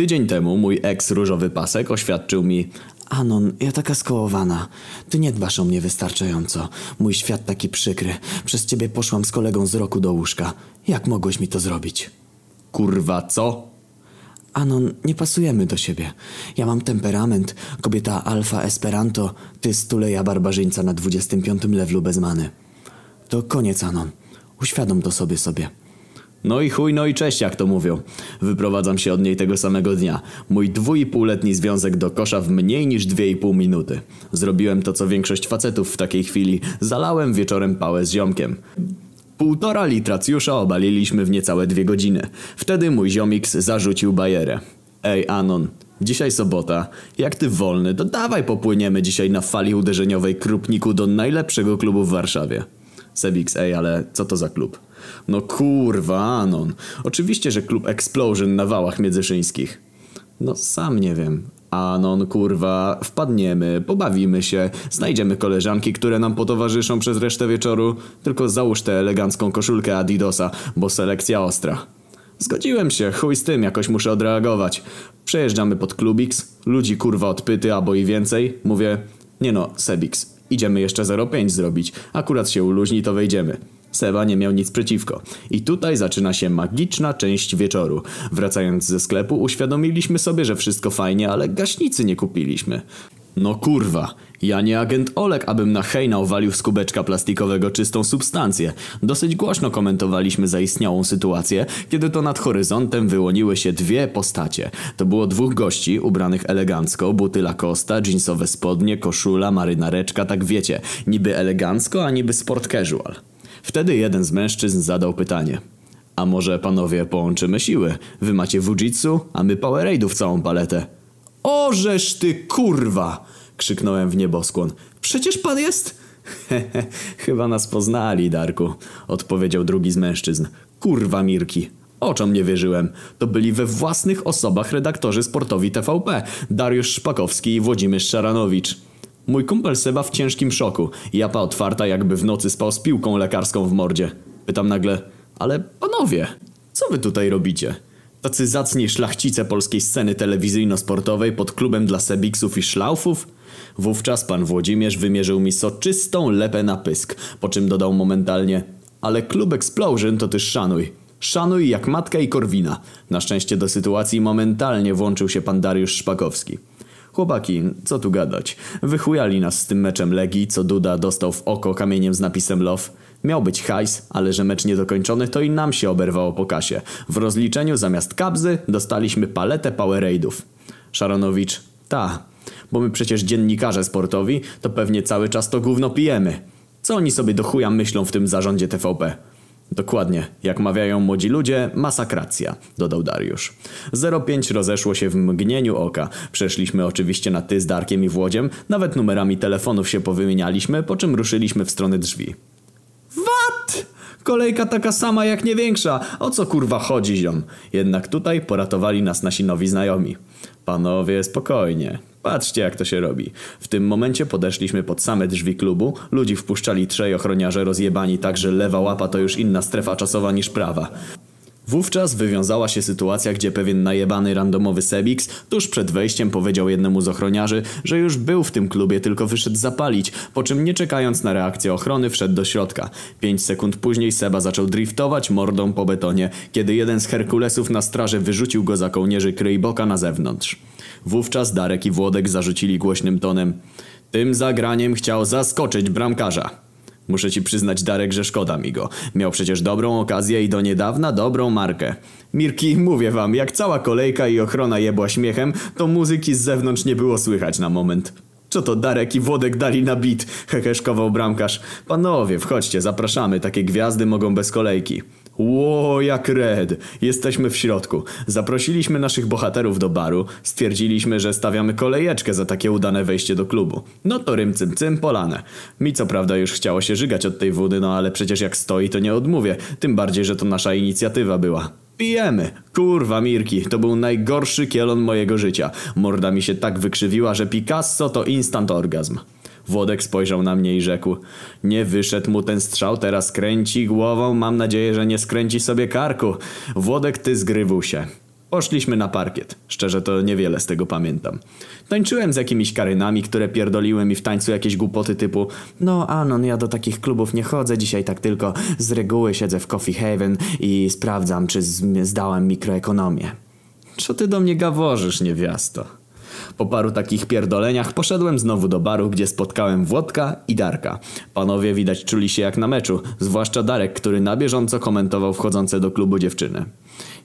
Tydzień temu mój ex różowy pasek oświadczył mi Anon, ja taka skołowana. Ty nie dbasz o mnie wystarczająco. Mój świat taki przykry. Przez ciebie poszłam z kolegą z roku do łóżka. Jak mogłeś mi to zrobić? Kurwa co? Anon, nie pasujemy do siebie. Ja mam temperament, kobieta alfa esperanto, ty stuleja barbarzyńca na 25 levelu bez many. To koniec, Anon. Uświadom to sobie sobie. No i chuj, no i cześć, jak to mówią. Wyprowadzam się od niej tego samego dnia. Mój dwójpółletni związek do kosza w mniej niż dwie i pół minuty. Zrobiłem to, co większość facetów w takiej chwili. Zalałem wieczorem pałę z ziomkiem. Półtora litra cjusza obaliliśmy w niecałe dwie godziny. Wtedy mój ziomiks zarzucił bajerę. Ej, Anon, dzisiaj sobota. Jak ty wolny, to dawaj popłyniemy dzisiaj na fali uderzeniowej Krupniku do najlepszego klubu w Warszawie. Sebix, ej, ale co to za klub? No kurwa, Anon. Oczywiście, że klub Explosion na wałach międzyszyńskich. No sam nie wiem. Anon, kurwa, wpadniemy, pobawimy się, znajdziemy koleżanki, które nam potowarzyszą przez resztę wieczoru. Tylko załóż tę elegancką koszulkę Adidosa, bo selekcja ostra. Zgodziłem się, chuj z tym, jakoś muszę odreagować. Przejeżdżamy pod Klubix, ludzi kurwa odpyty albo i więcej. Mówię, nie no, Sebix, idziemy jeszcze 0,5 zrobić. Akurat się uluźni, to wejdziemy. Seba nie miał nic przeciwko. I tutaj zaczyna się magiczna część wieczoru. Wracając ze sklepu uświadomiliśmy sobie, że wszystko fajnie, ale gaśnicy nie kupiliśmy. No kurwa, ja nie agent Olek, abym na hejna uwalił z kubeczka plastikowego czystą substancję. Dosyć głośno komentowaliśmy zaistniałą sytuację, kiedy to nad horyzontem wyłoniły się dwie postacie. To było dwóch gości, ubranych elegancko, buty Lacosta, jeansowe spodnie, koszula, marynareczka, tak wiecie, niby elegancko, a niby sport casual. Wtedy jeden z mężczyzn zadał pytanie. A może panowie połączymy siły? Wy macie Fujitsu, a my Powerade'ów całą paletę. Ożeż ty kurwa! Krzyknąłem w nieboskłon. Przecież pan jest... Hehe, chyba nas poznali, Darku, odpowiedział drugi z mężczyzn. Kurwa Mirki. Oczom nie wierzyłem. To byli we własnych osobach redaktorzy sportowi TVP. Dariusz Szpakowski i Włodzimierz Szaranowicz. Mój kumpel Seba w ciężkim szoku. Japa otwarta jakby w nocy spał z piłką lekarską w mordzie. Pytam nagle, ale panowie, co wy tutaj robicie? Tacy zacni szlachcice polskiej sceny telewizyjno-sportowej pod klubem dla sebiksów i szlaufów? Wówczas pan Włodzimierz wymierzył mi soczystą lepę na pysk, po czym dodał momentalnie Ale klub Explosion to ty szanuj. Szanuj jak matka i korwina. Na szczęście do sytuacji momentalnie włączył się pan Dariusz Szpakowski. Chłopaki, co tu gadać. Wychujali nas z tym meczem Legii, co Duda dostał w oko kamieniem z napisem love. Miał być hajs, ale że mecz niedokończony, to i nam się oberwało po kasie. W rozliczeniu zamiast kabzy dostaliśmy paletę Powerade'ów. Szaronowicz, ta, bo my przecież dziennikarze sportowi, to pewnie cały czas to gówno pijemy. Co oni sobie do chuja myślą w tym zarządzie TVP? Dokładnie, jak mawiają młodzi ludzie, masakracja, dodał Dariusz. 05 rozeszło się w mgnieniu oka. Przeszliśmy oczywiście na ty z Darkiem i Włodziem, nawet numerami telefonów się powymienialiśmy, po czym ruszyliśmy w stronę drzwi. Kolejka taka sama jak nie większa. O co kurwa chodzi ziom? Jednak tutaj poratowali nas nasi nowi znajomi. Panowie, spokojnie. Patrzcie jak to się robi. W tym momencie podeszliśmy pod same drzwi klubu. Ludzi wpuszczali trzej ochroniarze rozjebani tak, że lewa łapa to już inna strefa czasowa niż prawa. Wówczas wywiązała się sytuacja, gdzie pewien najebany randomowy Sebix tuż przed wejściem powiedział jednemu z ochroniarzy, że już był w tym klubie, tylko wyszedł zapalić, po czym nie czekając na reakcję ochrony wszedł do środka. Pięć sekund później Seba zaczął driftować mordą po betonie, kiedy jeden z Herkulesów na straży wyrzucił go za kołnierzy kryjboka na zewnątrz. Wówczas Darek i Włodek zarzucili głośnym tonem Tym zagraniem chciał zaskoczyć bramkarza. Muszę ci przyznać, Darek, że szkoda mi go. Miał przecież dobrą okazję i do niedawna dobrą markę. Mirki, mówię wam, jak cała kolejka i ochrona jebła śmiechem, to muzyki z zewnątrz nie było słychać na moment. Co to Darek i Włodek dali na bit? Heheszkował bramkarz. Panowie, wchodźcie, zapraszamy, takie gwiazdy mogą bez kolejki. Ło, jak red. Jesteśmy w środku. Zaprosiliśmy naszych bohaterów do baru. Stwierdziliśmy, że stawiamy kolejeczkę za takie udane wejście do klubu. No to rym cym cym polane. Mi co prawda już chciało się żygać od tej wody, no ale przecież jak stoi to nie odmówię. Tym bardziej, że to nasza inicjatywa była. Pijemy. Kurwa Mirki, to był najgorszy kielon mojego życia. Morda mi się tak wykrzywiła, że Picasso to instant orgazm. Włodek spojrzał na mnie i rzekł Nie wyszedł mu ten strzał, teraz kręci głową, mam nadzieję, że nie skręci sobie karku. Włodek, ty zgrywuł się. Poszliśmy na parkiet. Szczerze to niewiele z tego pamiętam. Tańczyłem z jakimiś karynami, które pierdoliły mi w tańcu jakieś głupoty typu No Anon, ja do takich klubów nie chodzę, dzisiaj tak tylko z reguły siedzę w Coffee Haven i sprawdzam, czy zdałem mikroekonomię. Co ty do mnie gaworzysz, niewiasto? Po paru takich pierdoleniach poszedłem znowu do baru, gdzie spotkałem Włodka i Darka. Panowie widać czuli się jak na meczu, zwłaszcza Darek, który na bieżąco komentował wchodzące do klubu dziewczyny.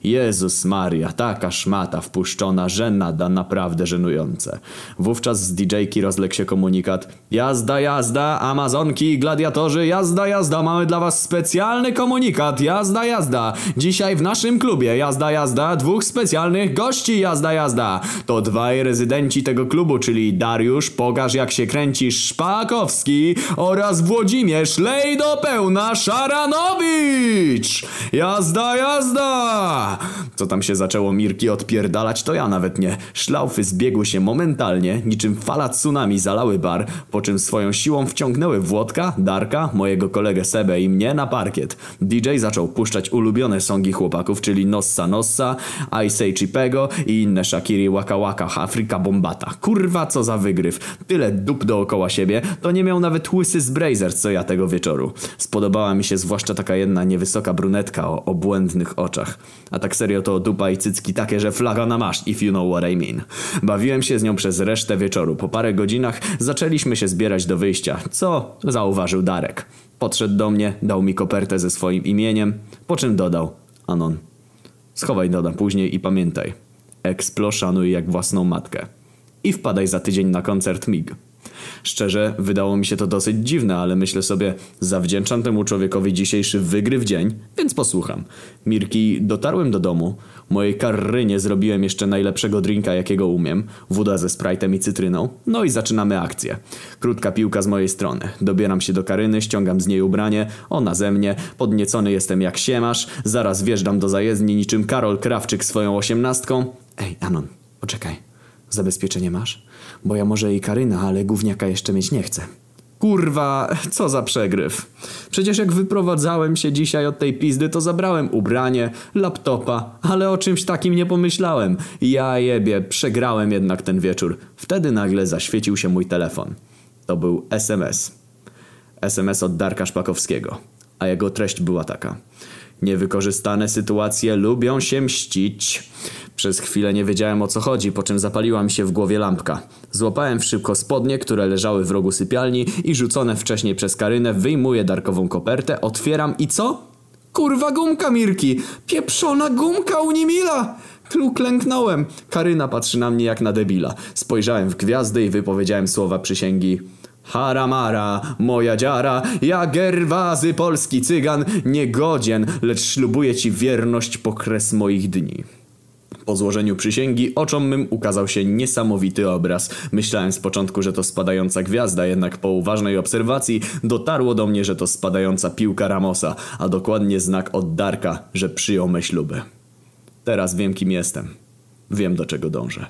Jezus Maria, taka szmata wpuszczona, że nada naprawdę żenujące. Wówczas z DJ-ki rozległ się komunikat Jazda, jazda, amazonki, gladiatorzy, jazda, jazda, mamy dla was specjalny komunikat, jazda, jazda. Dzisiaj w naszym klubie, jazda, jazda, dwóch specjalnych gości, jazda, jazda. To dwaj rezydenci tego klubu, czyli Dariusz, pokaż jak się kręcisz, Szpakowski oraz Włodzimierz, lej do pełna, Szaranowicz. Jazda, jazda. Co tam się zaczęło Mirki odpierdalać, to ja nawet nie. Szlaufy zbiegły się momentalnie, niczym fala tsunami zalały bar, po czym swoją siłą wciągnęły Włodka, Darka, mojego kolegę Sebę i mnie na parkiet. DJ zaczął puszczać ulubione songi chłopaków, czyli Nossa Nossa, I Say Chipego i inne Shakiri Waka Waka, Afryka Bombata. Kurwa, co za wygryw. Tyle dup dookoła siebie, to nie miał nawet łysy z Brazer, co ja tego wieczoru. Spodobała mi się zwłaszcza taka jedna niewysoka brunetka o obłędnych oczach. A tak serio to dupa i cycki takie, że flaga na masz, if you know what I mean. Bawiłem się z nią przez resztę wieczoru. Po parę godzinach zaczęliśmy się zbierać do wyjścia, co zauważył Darek. Podszedł do mnie, dał mi kopertę ze swoim imieniem, po czym dodał Anon. Schowaj dodam później i pamiętaj. Explo szanuj jak własną matkę. I wpadaj za tydzień na koncert MIG. Szczerze, wydało mi się to dosyć dziwne, ale myślę sobie, zawdzięczam temu człowiekowi dzisiejszy wygryw dzień, więc posłucham. Mirki, dotarłem do domu. Mojej karrynie zrobiłem jeszcze najlepszego drinka, jakiego umiem. Woda ze sprite'em i cytryną. No i zaczynamy akcję. Krótka piłka z mojej strony. Dobieram się do Karyny, ściągam z niej ubranie, ona ze mnie. Podniecony jestem jak siemasz. Zaraz wjeżdżam do zajezdni niczym Karol Krawczyk swoją osiemnastką. Ej, Anon, poczekaj. Zabezpieczenie masz? Bo ja może i Karyna, ale gówniaka jeszcze mieć nie chcę. Kurwa, co za przegryw. Przecież jak wyprowadzałem się dzisiaj od tej pizdy, to zabrałem ubranie, laptopa, ale o czymś takim nie pomyślałem. Ja jebie, przegrałem jednak ten wieczór. Wtedy nagle zaświecił się mój telefon. To był SMS. SMS od Darka Szpakowskiego. A jego treść była taka. Niewykorzystane sytuacje lubią się mścić. Przez chwilę nie wiedziałem o co chodzi, po czym zapaliła mi się w głowie lampka. Złapałem szybko spodnie, które leżały w rogu sypialni i rzucone wcześniej przez Karynę wyjmuję Darkową kopertę, otwieram i co? Kurwa gumka Mirki! Pieprzona gumka Unimila! Klu klęknąłem. Karyna patrzy na mnie jak na debila. Spojrzałem w gwiazdy i wypowiedziałem słowa przysięgi. Haramara, moja dziara, ja gerwazy polski cygan, niegodzien, lecz ślubuję ci wierność po kres moich dni. Po złożeniu przysięgi oczom mym ukazał się niesamowity obraz. Myślałem z początku, że to spadająca gwiazda, jednak po uważnej obserwacji dotarło do mnie, że to spadająca piłka Ramosa, a dokładnie znak od Darka, że przyjął me śluby. Teraz wiem kim jestem. Wiem do czego dążę.